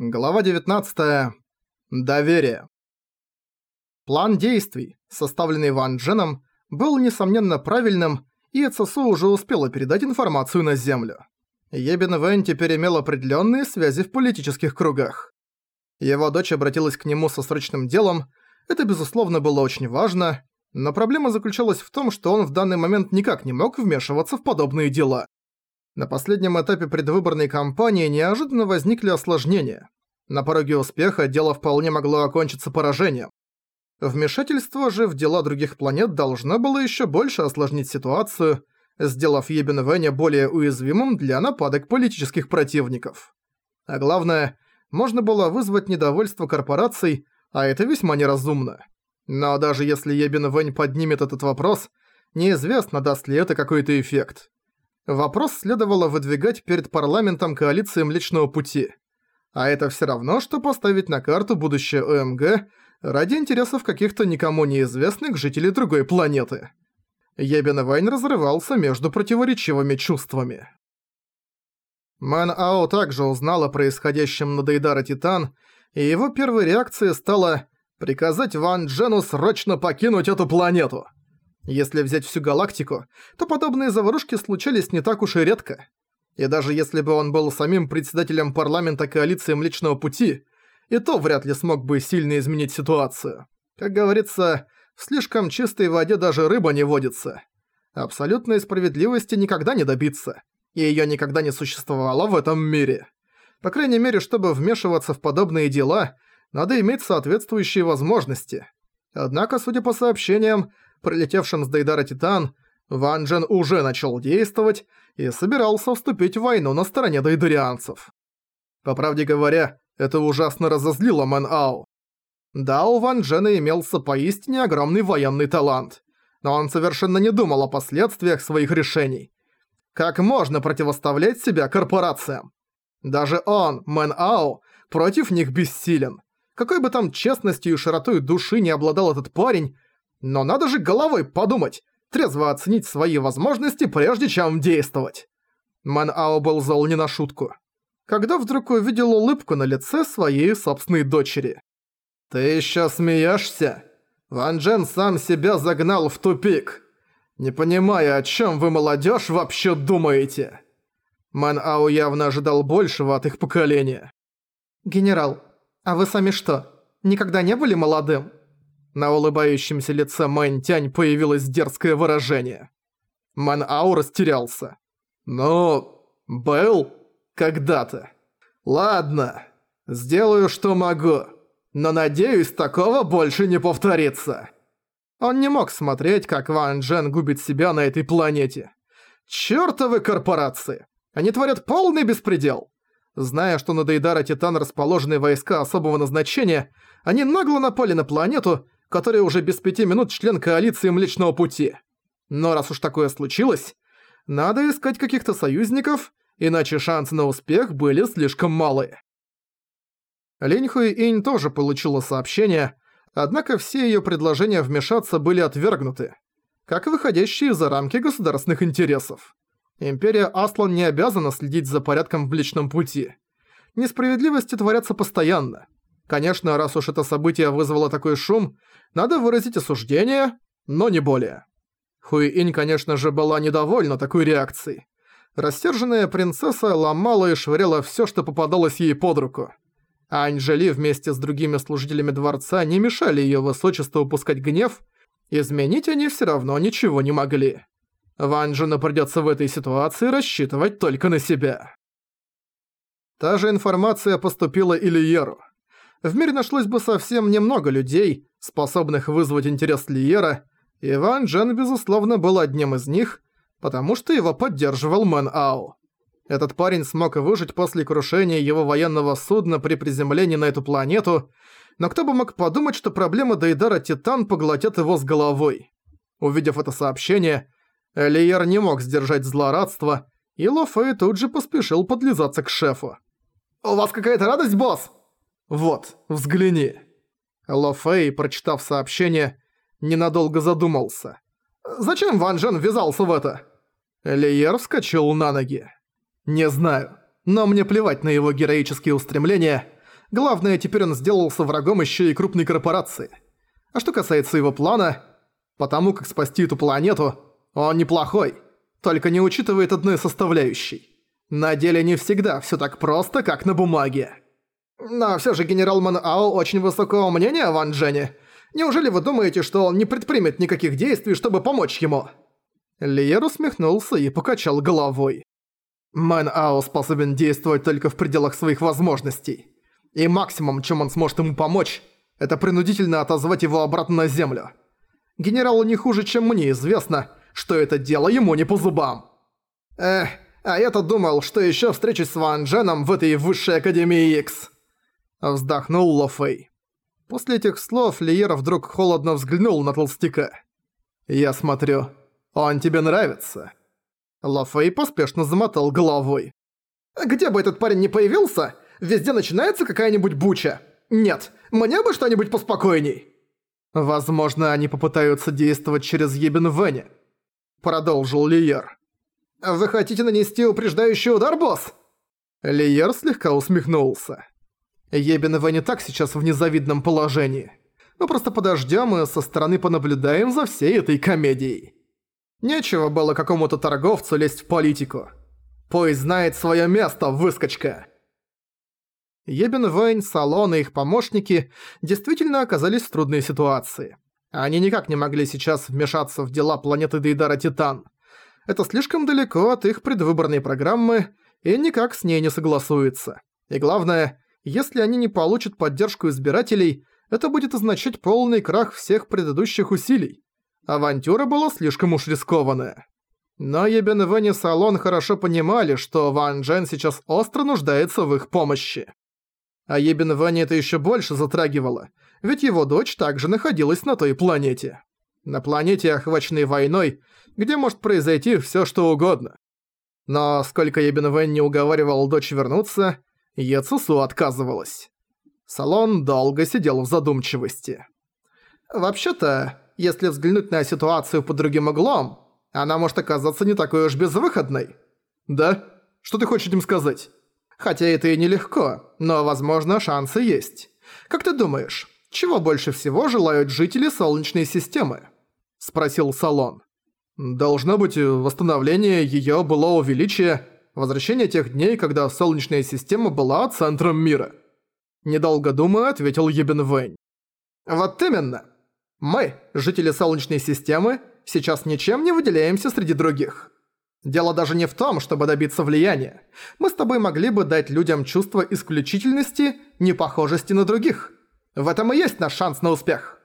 Глава 19. Доверие. План действий, составленный Ван Дженом, был, несомненно, правильным, и ЦСУ уже успела передать информацию на Землю. Ебин Вэнь теперь имел определенные связи в политических кругах. Его дочь обратилась к нему со срочным делом, это, безусловно, было очень важно, но проблема заключалась в том, что он в данный момент никак не мог вмешиваться в подобные дела. На последнем этапе предвыборной кампании неожиданно возникли осложнения. На пороге успеха дело вполне могло окончиться поражением. Вмешательство же в дела других планет должно было еще больше осложнить ситуацию, сделав Ебен Веня более уязвимым для нападок политических противников. А главное, можно было вызвать недовольство корпораций, а это весьма неразумно. Но даже если Ебен Вэнь поднимет этот вопрос, неизвестно, даст ли это какой-то эффект. Вопрос следовало выдвигать перед парламентом коалиции Млечного Пути. А это все равно, что поставить на карту будущее ОМГ ради интересов каких-то никому неизвестных жителей другой планеты. Ебен Вайн разрывался между противоречивыми чувствами. Мэн Ао также узнал о происходящем на Дейдара Титан, и его первой реакцией стала приказать Ван Джену срочно покинуть эту планету. Если взять всю галактику, то подобные заварушки случались не так уж и редко. И даже если бы он был самим председателем парламента коалиции Млечного Пути, и то вряд ли смог бы сильно изменить ситуацию. Как говорится, в слишком чистой воде даже рыба не водится. Абсолютной справедливости никогда не добиться, и её никогда не существовало в этом мире. По крайней мере, чтобы вмешиваться в подобные дела, надо иметь соответствующие возможности. Однако, судя по сообщениям, прилетевшим с Дейдара Титан, Ван Джен уже начал действовать и собирался вступить в войну на стороне дейдарианцев. По правде говоря, это ужасно разозлило Мэн Ау. Да, у Ван Джена имелся поистине огромный военный талант, но он совершенно не думал о последствиях своих решений. Как можно противоставлять себя корпорациям? Даже он, Мэн Ау, против них бессилен. Какой бы там честностью и широтой души не обладал этот парень, но надо же головой подумать, трезво оценить свои возможности, прежде чем действовать. Мэн Ао был зол не на шутку. Когда вдруг увидел улыбку на лице своей собственной дочери. «Ты еще смеешься? Ван Джен сам себя загнал в тупик. Не понимаю, о чем вы, молодежь, вообще думаете?» Мэн Ао явно ожидал большего от их поколения. «Генерал, а вы сами что, никогда не были молодым?» На улыбающемся лице Мэн Тянь появилось дерзкое выражение. Мэн Ау растерялся. «Ну, был когда-то. Ладно, сделаю, что могу, но надеюсь, такого больше не повторится». Он не мог смотреть, как Ван Джен губит себя на этой планете. Чёртовы корпорации! Они творят полный беспредел! Зная, что на Дейдара Титан расположены войска особого назначения, они нагло напали на планету который уже без пяти минут член коалиции Млечного Пути. Но раз уж такое случилось, надо искать каких-то союзников, иначе шансы на успех были слишком малы. Линь Хуи Инь тоже получила сообщение, однако все её предложения вмешаться были отвергнуты, как выходящие за рамки государственных интересов. Империя Аслан не обязана следить за порядком в Млечном Пути. Несправедливости творятся постоянно. Конечно, раз уж это событие вызвало такой шум, надо выразить осуждение, но не более. Хуи-Инь, конечно же, была недовольна такой реакцией. Растерженная принцесса ломала и швыряла всё, что попадалось ей под руку. А Анжели вместе с другими служителями дворца не мешали её высочеству упускать гнев, изменить они всё равно ничего не могли. Ван Джену придётся в этой ситуации рассчитывать только на себя. Та же информация поступила и Лиеру в мире нашлось бы совсем немного людей, способных вызвать интерес Лиера, и Ван Джен, безусловно, был одним из них, потому что его поддерживал Мэн Ао. Этот парень смог выжить после крушения его военного судна при приземлении на эту планету, но кто бы мог подумать, что проблемы Дейдара Титан поглотят его с головой. Увидев это сообщение, Лиер не мог сдержать злорадство, и Ло Фэй тут же поспешил подлизаться к шефу. «У вас какая-то радость, босс?» «Вот, взгляни». Ло Фэй, прочитав сообщение, ненадолго задумался. «Зачем Ван Джен ввязался в это?» Лиер вскочил на ноги. «Не знаю, но мне плевать на его героические устремления. Главное, теперь он сделался врагом еще и крупной корпорации. А что касается его плана, потому как спасти эту планету, он неплохой, только не учитывает одной составляющей. На деле не всегда все так просто, как на бумаге. Но все же генерал Ман Ао очень высокого мнения о Ван Джене. Неужели вы думаете, что он не предпримет никаких действий, чтобы помочь ему?» Лиер усмехнулся и покачал головой. Мэн Ао способен действовать только в пределах своих возможностей. И максимум, чем он сможет ему помочь, это принудительно отозвать его обратно на землю. Генералу не хуже, чем мне известно, что это дело ему не по зубам. Эх, а я-то думал, что еще встречусь с Ван Дженом в этой высшей Академии X. Вздохнул Ло Фэй. После этих слов Лиера вдруг холодно взглянул на толстяка. «Я смотрю, он тебе нравится?» Ло Фэй поспешно замотал головой. «Где бы этот парень ни появился, везде начинается какая-нибудь буча. Нет, мне бы что-нибудь поспокойней». «Возможно, они попытаются действовать через Ебен Вэня», — продолжил Лиер. «Вы хотите нанести упреждающий удар, босс?» Лиер слегка усмехнулся. Ебен Вэня так сейчас в незавидном положении. Мы просто подождем и со стороны понаблюдаем за всей этой комедией. Нечего было какому-то торговцу лезть в политику. Пусть знает свое место, выскочка. Ебен Вэнь, Салон и их помощники действительно оказались в трудной ситуации. Они никак не могли сейчас вмешаться в дела планеты Дейдара Титан. Это слишком далеко от их предвыборной программы и никак с ней не согласуется. И главное, если они не получат поддержку избирателей, это будет означать полный крах всех предыдущих усилий. Авантюра была слишком уж рискованная. Но Ебен и Салон хорошо понимали, что Ван Джен сейчас остро нуждается в их помощи. А Ебен это еще больше затрагивало, ведь его дочь также находилась на той планете. На планете, охваченной войной, где может произойти все что угодно. Но сколько Ебен не уговаривал дочь вернуться, Ецусу отказывалась. Салон долго сидел в задумчивости. Вообще-то, если взглянуть на ситуацию под другим углом, она может оказаться не такой уж безвыходной. Да? Что ты хочешь этим сказать? Хотя это и нелегко, но, возможно, шансы есть. Как ты думаешь, чего больше всего желают жители Солнечной системы? Спросил Салон. Должно быть восстановление её былого величия, возвращение тех дней, когда Солнечная система была центром мира. Недолго думая, ответил Ебен Вэнь. Вот именно. Мы, жители Солнечной системы, сейчас ничем не выделяемся среди других. Дело даже не в том, чтобы добиться влияния. Мы с тобой могли бы дать людям чувство исключительности, непохожести на других. В этом и есть наш шанс на успех.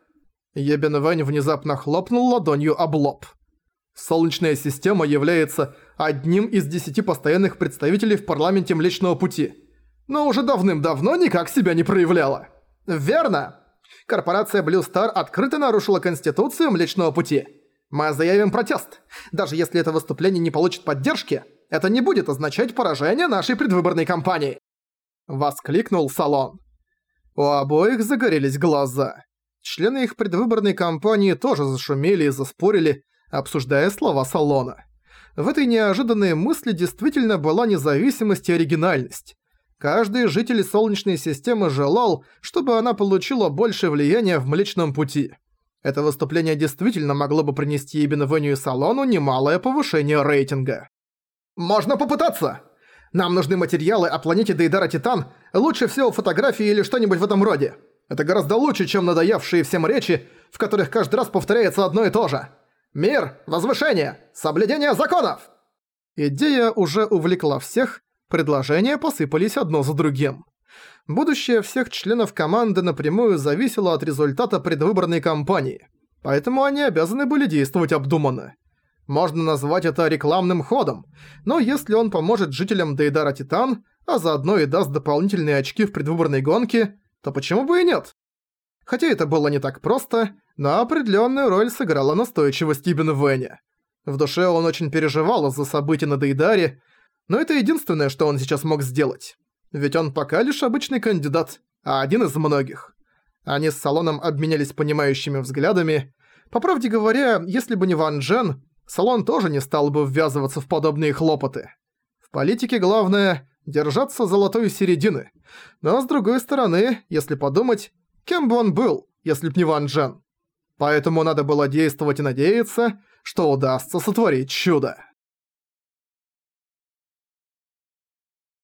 Ебен Вэнь внезапно хлопнул ладонью об лоб. Солнечная система является одним из десяти постоянных представителей в парламенте Млечного Пути. Но уже давным-давно никак себя не проявляла. Верно? корпорация Blue Star открыто нарушила Конституцию Млечного Пути. Мы заявим протест. Даже если это выступление не получит поддержки, это не будет означать поражение нашей предвыборной кампании. Воскликнул Салон. У обоих загорелись глаза. Члены их предвыборной кампании тоже зашумели и заспорили, обсуждая слова Салона. В этой неожиданной мысли действительно была независимость и оригинальность. Каждый житель Солнечной системы желал, чтобы она получила больше влияния в Млечном Пути. Это выступление действительно могло бы принести Ебеновению и Салону немалое повышение рейтинга. «Можно попытаться! Нам нужны материалы о планете Дейдара Титан, лучше всего фотографии или что-нибудь в этом роде. Это гораздо лучше, чем надоевшие всем речи, в которых каждый раз повторяется одно и то же. Мир, возвышение, соблюдение законов!» Идея уже увлекла всех, Предложения посыпались одно за другим. Будущее всех членов команды напрямую зависело от результата предвыборной кампании, поэтому они обязаны были действовать обдуманно. Можно назвать это рекламным ходом, но если он поможет жителям Дейдара Титан, а заодно и даст дополнительные очки в предвыборной гонке, то почему бы и нет? Хотя это было не так просто, но определенную роль сыграла настойчивость Ибн Веня. В душе он очень переживал из-за событий на Дейдаре, но это единственное, что он сейчас мог сделать. Ведь он пока лишь обычный кандидат, а один из многих. Они с Салоном обменялись понимающими взглядами. По правде говоря, если бы не Ван Джен, Салон тоже не стал бы ввязываться в подобные хлопоты. В политике главное держаться золотой середины. Но с другой стороны, если подумать, кем бы он был, если б не Ван Джен? Поэтому надо было действовать и надеяться, что удастся сотворить чудо.